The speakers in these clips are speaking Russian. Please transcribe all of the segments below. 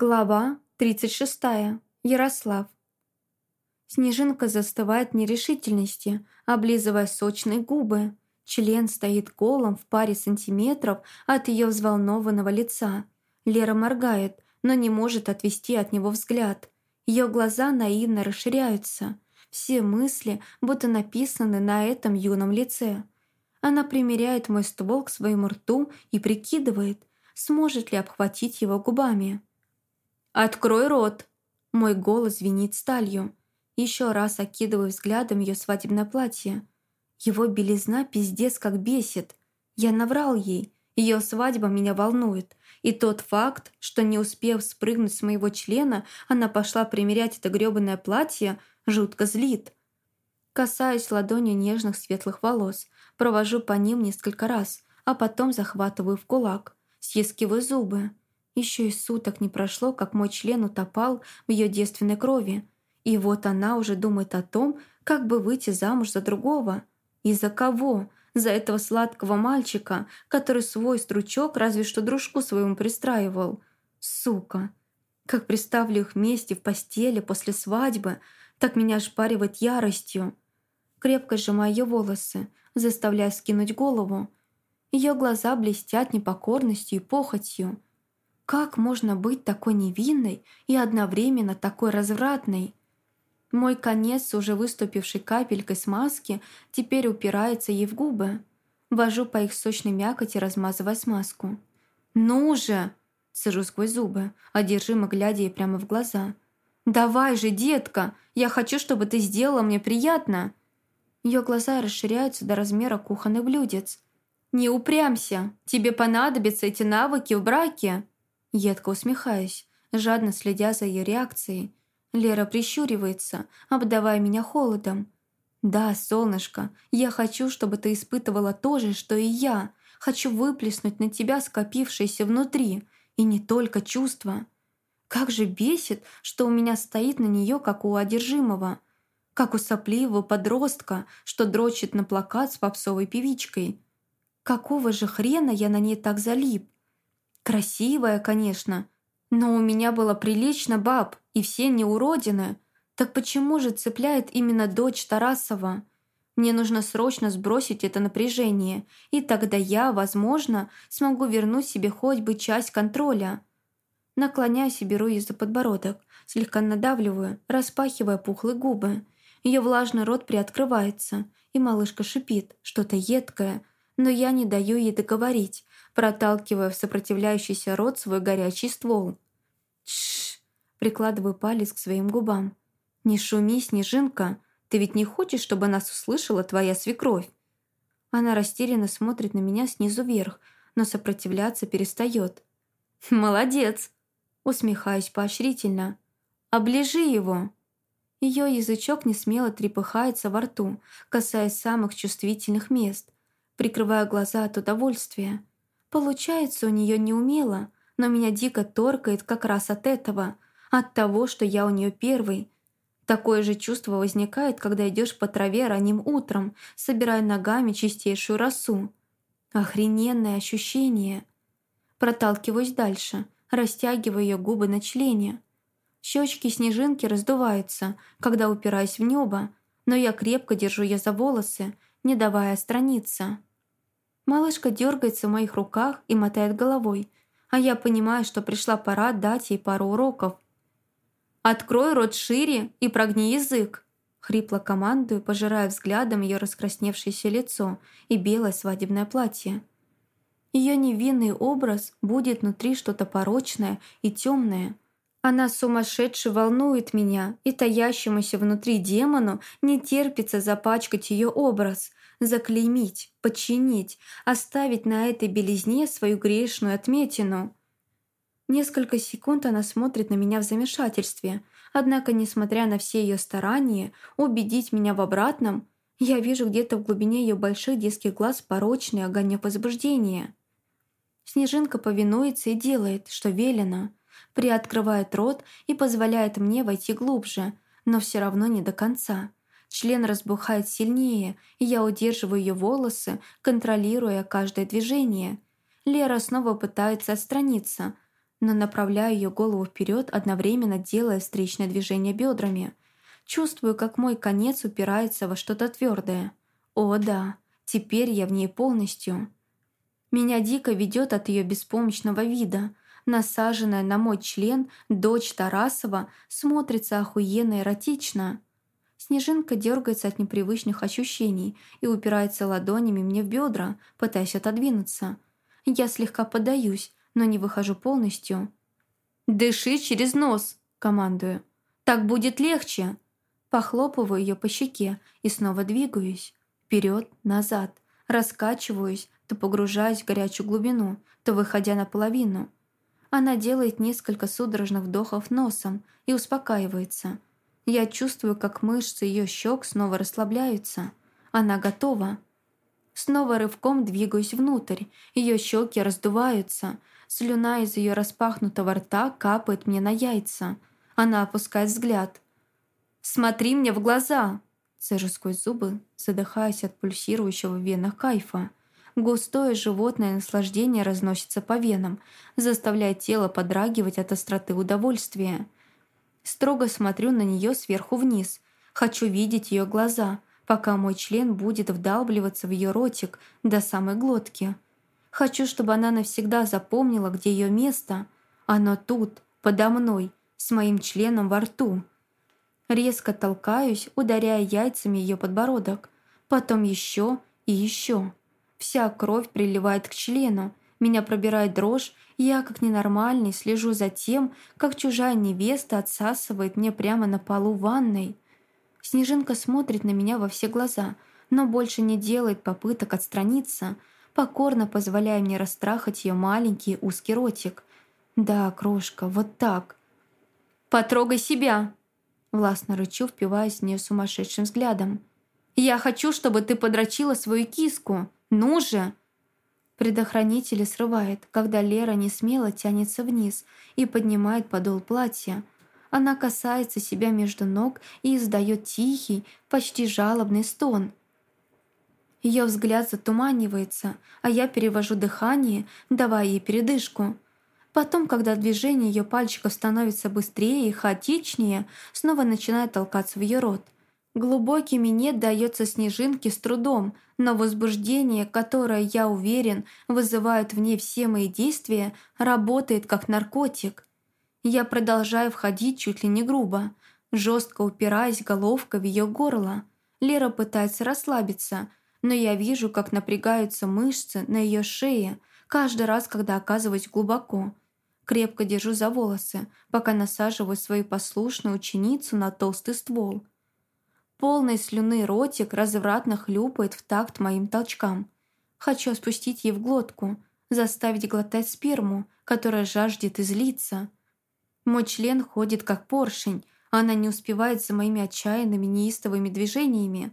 Глава 36. Ярослав. Снежинка застывает в нерешительности, облизывая сочные губы. Член стоит колом в паре сантиметров от ее взволнованного лица. Лера моргает, но не может отвести от него взгляд. Ее глаза наивно расширяются. Все мысли будто написаны на этом юном лице. Она примеряет мой ствол к своему рту и прикидывает, сможет ли обхватить его губами. «Открой рот!» Мой голос звенит сталью. Еще раз окидываю взглядом ее свадебное платье. Его белизна пиздец как бесит. Я наврал ей. Ее свадьба меня волнует. И тот факт, что не успев спрыгнуть с моего члена, она пошла примерять это грёбаное платье, жутко злит. Касаюсь ладонью нежных светлых волос, провожу по ним несколько раз, а потом захватываю в кулак, съескиваю зубы. Еще и суток не прошло, как мой член утопал в ее девственной крови. И вот она уже думает о том, как бы выйти замуж за другого. И за кого? За этого сладкого мальчика, который свой стручок разве что дружку своему пристраивал. Сука! Как представлю их вместе в постели после свадьбы, так меня ошпаривает яростью. Крепко сжимаю ее волосы, заставляя скинуть голову. Ее глаза блестят непокорностью и похотью. Как можно быть такой невинной и одновременно такой развратной? Мой конец, уже выступивший капелькой смазки, теперь упирается ей в губы. Вожу по их сочной мякоти, размазывая смазку. «Ну же!» – сижу сквозь зубы, одержимо глядя ей прямо в глаза. «Давай же, детка! Я хочу, чтобы ты сделала мне приятно!» Ее глаза расширяются до размера кухонных блюдец. «Не упрямся! Тебе понадобятся эти навыки в браке!» Едко усмехаюсь, жадно следя за ее реакцией. Лера прищуривается, обдавая меня холодом. «Да, солнышко, я хочу, чтобы ты испытывала то же, что и я. Хочу выплеснуть на тебя скопившееся внутри, и не только чувства. Как же бесит, что у меня стоит на нее, как у одержимого, как у сопливого подростка, что дрочит на плакат с попсовой певичкой. Какого же хрена я на ней так залип? Красивая, конечно, но у меня было прилично баб, и все не уродины. Так почему же цепляет именно дочь Тарасова? Мне нужно срочно сбросить это напряжение, и тогда я, возможно, смогу вернуть себе хоть бы часть контроля. Наклоняюсь и беру ее за подбородок, слегка надавливаю, распахивая пухлые губы. Ее влажный рот приоткрывается, и малышка шипит, что-то едкое, но я не даю ей договорить, проталкивая в сопротивляющийся рот свой горячий ствол. Тш! Прикладываю палец к своим губам. «Не шуми, Снежинка, ты ведь не хочешь, чтобы нас услышала твоя свекровь?» Она растерянно смотрит на меня снизу вверх, но сопротивляться перестает. «Молодец!» Усмехаюсь поощрительно. «Оближи его!» Ее язычок не смело трепыхается во рту, касаясь самых чувствительных мест, прикрывая глаза от удовольствия. Получается у нее неумело, но меня дико торкает как раз от этого, от того, что я у нее первый. Такое же чувство возникает, когда идешь по траве ранним утром, собирая ногами чистейшую росу. Охрененное ощущение. Проталкиваюсь дальше, растягиваю ее губы на члене. Щечки снежинки раздуваются, когда упираюсь в небо, но я крепко держу ее за волосы, не давая страница. Малышка дергается в моих руках и мотает головой, а я понимаю, что пришла пора дать ей пару уроков. «Открой рот шире и прогни язык!» Хрипло командую, пожирая взглядом ее раскрасневшееся лицо и белое свадебное платье. Ее невинный образ будет внутри что-то порочное и темное. Она сумасшедше волнует меня, и таящемуся внутри демону не терпится запачкать ее образ, заклеймить, подчинить, оставить на этой белизне свою грешную отметину. Несколько секунд она смотрит на меня в замешательстве, однако, несмотря на все ее старания убедить меня в обратном, я вижу где-то в глубине ее больших детских глаз порочный огонек возбуждения. Снежинка повинуется и делает, что велено, приоткрывает рот и позволяет мне войти глубже, но все равно не до конца. Член разбухает сильнее, и я удерживаю ее волосы, контролируя каждое движение. Лера снова пытается отстраниться, но направляю ее голову вперед, одновременно делая встречное движение бедрами. Чувствую, как мой конец упирается во что-то твердое. О, да, теперь я в ней полностью. Меня дико ведет от ее беспомощного вида. Насаженная на мой член дочь Тарасова смотрится охуенно эротично. Снежинка дергается от непривычных ощущений и упирается ладонями мне в бедра, пытаясь отодвинуться. Я слегка поддаюсь, но не выхожу полностью. «Дыши через нос!» – командую. «Так будет легче!» Похлопываю ее по щеке и снова двигаюсь. Вперед, назад. Раскачиваюсь, то погружаясь в горячую глубину, то выходя наполовину. Она делает несколько судорожных вдохов носом и успокаивается. Я чувствую, как мышцы ее щек снова расслабляются. Она готова. Снова рывком двигаюсь внутрь. Ее щеки раздуваются. Слюна из ее распахнутого рта капает мне на яйца. Она опускает взгляд. «Смотри мне в глаза!» Цежу сквозь зубы, задыхаясь от пульсирующего в венах кайфа. Густое животное наслаждение разносится по венам, заставляя тело подрагивать от остроты удовольствия. Строго смотрю на нее сверху вниз. Хочу видеть ее глаза, пока мой член будет вдалбливаться в ее ротик до самой глотки. Хочу, чтобы она навсегда запомнила, где ее место. Оно тут, подо мной, с моим членом во рту. Резко толкаюсь, ударяя яйцами ее подбородок. Потом еще и еще. Вся кровь приливает к члену. Меня пробирает дрожь, я, как ненормальный, слежу за тем, как чужая невеста отсасывает мне прямо на полу ванной. Снежинка смотрит на меня во все глаза, но больше не делает попыток отстраниться, покорно позволяя мне растрахать ее маленький узкий ротик. «Да, крошка, вот так». «Потрогай себя!» Властно рычу, впиваясь в нее сумасшедшим взглядом. «Я хочу, чтобы ты подрочила свою киску. Ну же!» Предохранители срывает, когда Лера не смело тянется вниз и поднимает подол платья – она касается себя между ног и издает тихий, почти жалобный стон. Ее взгляд затуманивается, а я перевожу дыхание, давая ей передышку. Потом, когда движение ее пальчиков становится быстрее и хаотичнее, снова начинает толкаться в ее рот. Глубокий минет дается снежинке с трудом, но возбуждение, которое, я уверен, вызывает в ней все мои действия, работает как наркотик. Я продолжаю входить чуть ли не грубо, жестко упираясь головкой в ее горло. Лера пытается расслабиться, но я вижу, как напрягаются мышцы на ее шее каждый раз, когда оказываюсь глубоко. Крепко держу за волосы, пока насаживаю свою послушную ученицу на толстый ствол. Полный слюны ротик развратно хлюпает в такт моим толчкам. Хочу спустить ей в глотку, заставить глотать сперму, которая жаждет излиться. Мой член ходит как поршень, она не успевает за моими отчаянными неистовыми движениями.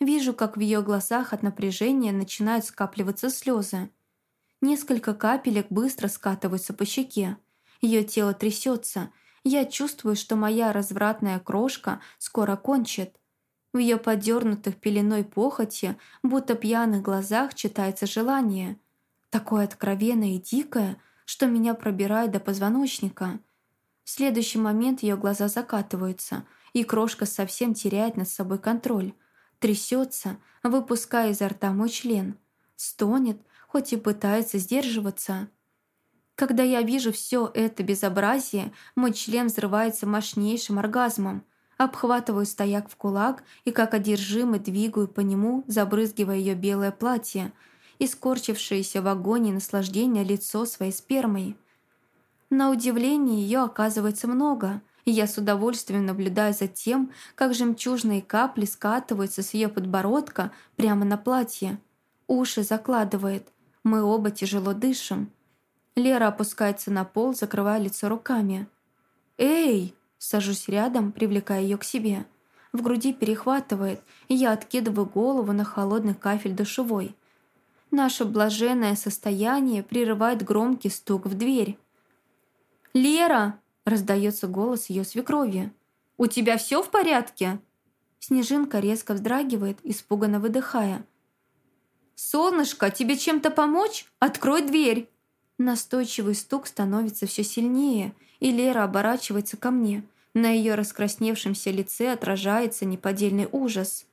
Вижу, как в ее глазах от напряжения начинают скапливаться слезы. Несколько капелек быстро скатываются по щеке. Ее тело трясется. Я чувствую, что моя развратная крошка скоро кончит. В ее подернутых пеленой похоти, будто пьяных глазах читается желание. Такое откровенное и дикое, что меня пробирает до позвоночника. В следующий момент ее глаза закатываются, и крошка совсем теряет над собой контроль. Трясется, выпуская изо рта мой член. Стонет, хоть и пытается сдерживаться. Когда я вижу все это безобразие, мой член взрывается мощнейшим оргазмом. Обхватываю стояк в кулак и как одержимый двигаю по нему, забрызгивая ее белое платье и скорчившееся в агонии наслаждения лицо своей спермой. На удивление ее оказывается много, и я с удовольствием наблюдаю за тем, как жемчужные капли скатываются с ее подбородка прямо на платье. Уши закладывает. Мы оба тяжело дышим. Лера опускается на пол, закрывая лицо руками. «Эй!» Сажусь рядом, привлекая ее к себе. В груди перехватывает, и я откидываю голову на холодный кафель душевой. Наше блаженное состояние прерывает громкий стук в дверь. «Лера!» – раздается голос ее свекрови. «У тебя все в порядке?» Снежинка резко вздрагивает, испуганно выдыхая. «Солнышко, тебе чем-то помочь? Открой дверь!» Настойчивый стук становится все сильнее, и Лера оборачивается ко мне. На ее раскрасневшемся лице отражается неподдельный ужас.